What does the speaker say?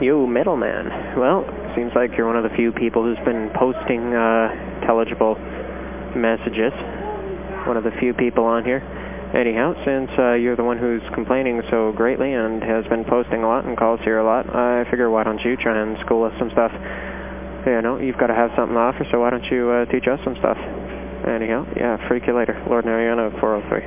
You middleman. Well, seems like you're one of the few people who's been posting uh, intelligible messages. One of the few people on here. Anyhow, since uh, you're the one who's complaining so greatly and has been posting a lot and calls here a lot, I figure why don't you try and school us some stuff? You know, you've got to have something to offer, so why don't you uh, teach us some stuff? Anyhow, yeah, freak you later. Lord Mariana, 403.